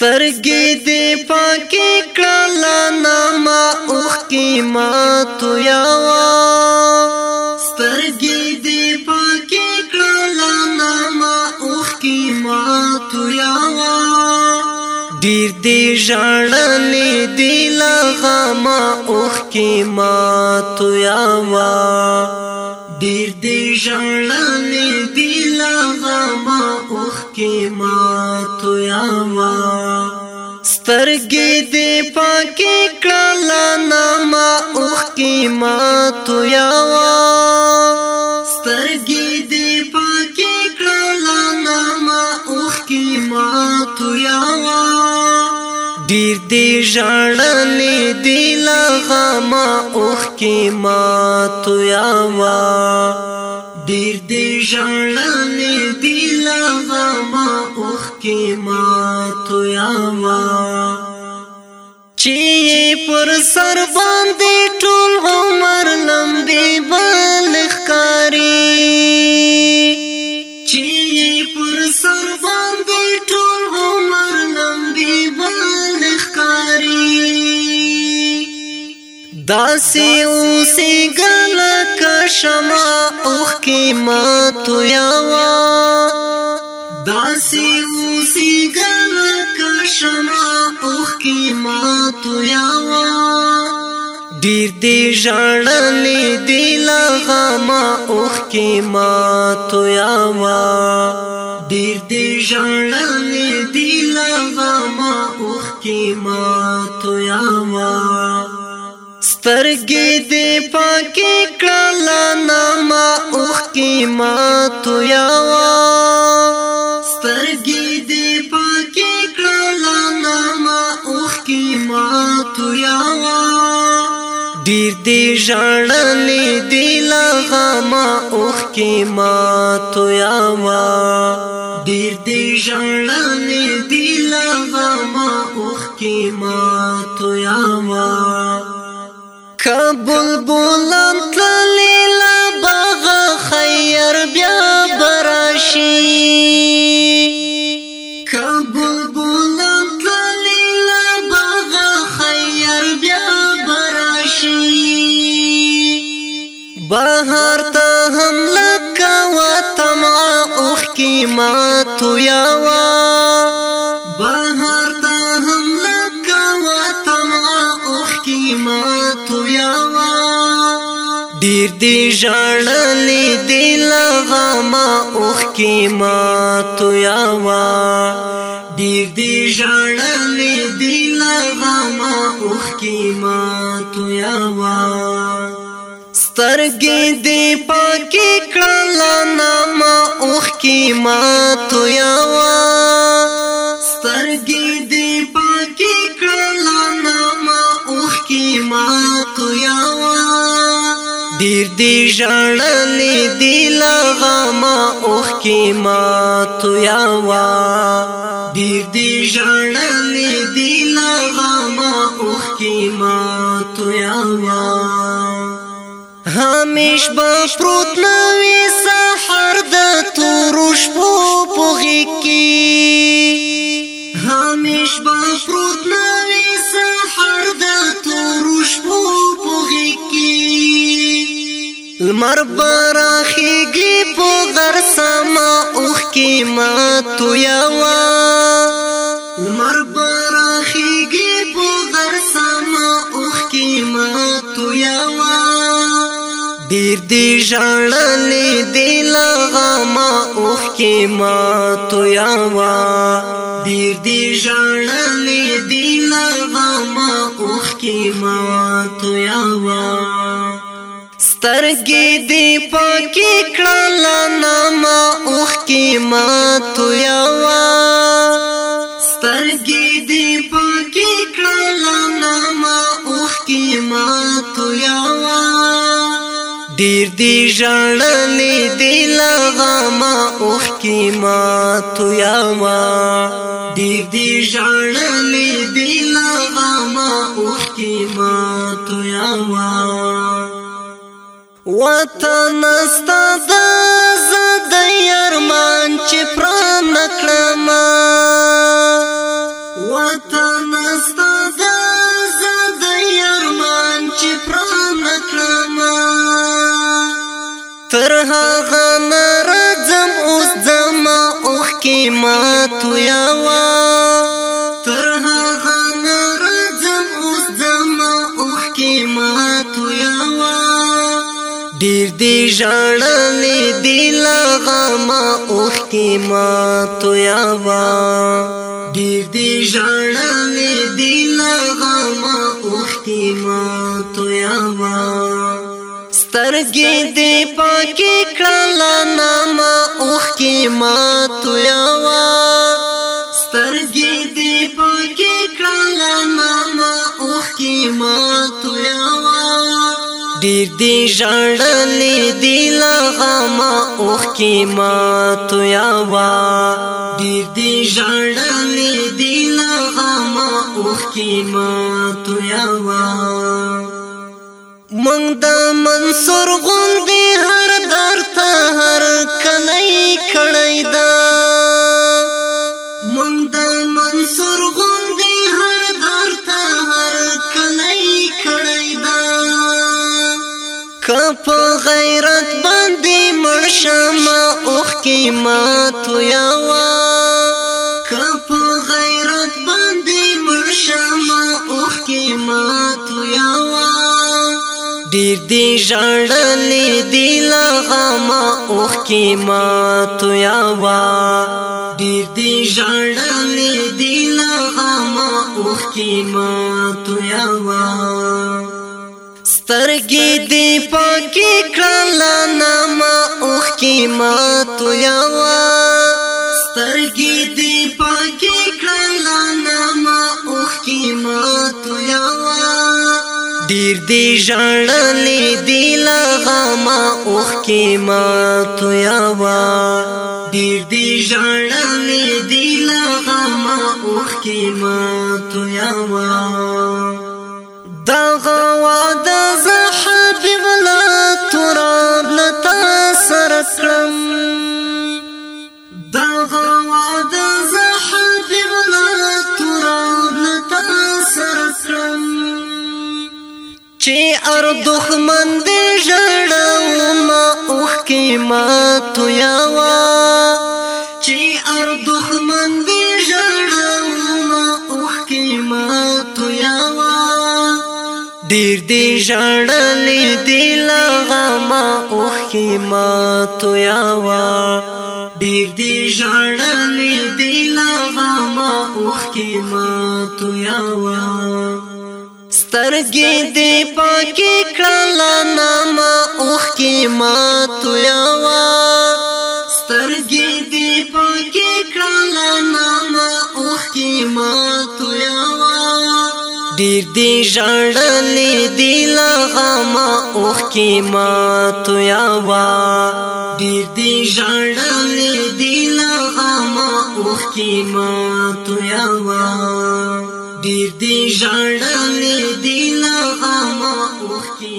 سترګې دې پاکې کړل نامه اوخ کې ما تو یا وا سترګې دې پاکې کړل نامه اوخ کې ما تو یا وا ډیر دې ژړلې دې لغه ما اوخ کې ما تو یا وا ډیر دې ژړلې دې لغه ما اوخ کې ما تو یا وا سترګې دې پاکې کړل نه ما اوخ کې ما تو یا وا سترګې دې پاکې کړل نه ما اوخ کې ما تو یا وا ډیر دې ژړلې دې لغه ما اوخ کې ما تو یا وا ډیر دې ژړلې دې لغه ما اوخ کې ما تو یا ما چې پر سر باندې ټول عمر لمبي بل ښکاری چې پر سر باندې ټول عمر لمبي بل ښکاری داسې اوسې ګل کښما اوخ کې ما تو یا وا داسې شنا اوخ کی ما تو یاوا ډیر دی ژړلې دی لغه ما اوخ کې ما تو یا وا ډیر دی ژړلې دی لغه ما اوخ کې ما تو یا وا سترګې دې پاکې کړه لانا ما اوخ کې ما تو یا ډیر دی ژړلې دی لغه ما اوخ کې ما تو یا ما ډیر دی ژړلې دی لغه ما اوخ کې ما تو یا ما کابل بولم تل ما تو یا وا بهر ته هم لکه وطن اوخ کی ما تو یا وا ډیر دی ژړلې دی لغه ما اوخ کی ما تو یا وا ډیر دی ژړلې دی لغه ما اوخ کی ما تو یا وا سترګې دې پاکې کړل نام اوخ کې ما تو یا وا سترګې دې پاکې کړل نام اوخ کې ما تو یا وا ډیر دې ژړلې دې لغه ما اوخ کې ما تو یا وا ډیر دې ژړلې دې لغه ما اوخ کې ما تو یا وا همیش با پروت نوی سحر د تورو شپو پوغی کی همیش با پروت نوی سحر د تورو شپو پوغی کی لمر برا خیگی پو غر سما اوخ کی ما تو یوا دی ژړلې دی لغما اوخ کې ما تو یا وا ډیر دی ژړلې دی لغما اوخ کې ما تو یا وا سترګې دی پکې کړل نامه اوخ کې ما تو یا وا سترګې دیر دی جړلې دی لغه ما اوخ کی ما تو یا ما دیر دی جړلې دی لغه ما اوخ کی ما تو یا ما وطن استاد زد یارمان چې پران کړم وطن تر هغه نرزم اوس زما اوخ کې مات یا وا تر هغه نرزم اوس زما اوخ کې مات یا وا ډیر دی ژړلې دی لغه ما اوخ کې مات یا وا ډیر دی ژړلې دی لغه ما اوخ کې مات یا وا سترګې دې پاکي کړل نامه اوخ کې ما تویا وا سترګې دې پاکي کړل نامه اوخ کې ما تویا وا ډېر دې ژړلې دې لغه ما اوخ کې ما تویا وا ډېر دې ژړلې دې لغه ما اوخ کې ما تویا وا مونږ د منصور غوندې هر درته هر کلی کړی دا مونږ د منصور غوندې هر درته هر کلی کړی دا کپ غیرت باندې مرشم اوخ کی ما تو یا وا کپ غیرت تیر دی ژړلې دی لا غما اوخ کی ما تو یا وا ډیر دی ژړلې دی لا غما اوخ کی ما تو یا وا سترګې دی پاکي کړل نه ما اوخ کی ما تو یا وا سترګې دی پاکي کړل نه ما اوخ کی ما ډیر دی ژړلې دی لغما اوخ کې ما تو یا وا ډیر دی ژړلې دی لغما اوخ کې ما تو یا وا دغه چې ار دښمن دې ژړاو ما اوخ کې ما تو یا وا چې ار دښمن دې ژړاو ما اوخ کې ما تو یا وا ډېر دې ژړلې دې لغه ما اوخ کې ما تو یا وا ډېر دې ژړلې دې لغه ما اوخ کې ما تو یا وا سترګې دې پاکي کړل نامه اوخ کې ما تویا وا سترګې دې پاکي کړل نامه اوخ کې ما تویا وا ډېر دې ژړلې دې لغما اوخ کې ما تویا وا ډېر دې ژړلې دې لغما اوخ کې ما تویا وا ډیر دی ژړلې دی لا اما اوخ کی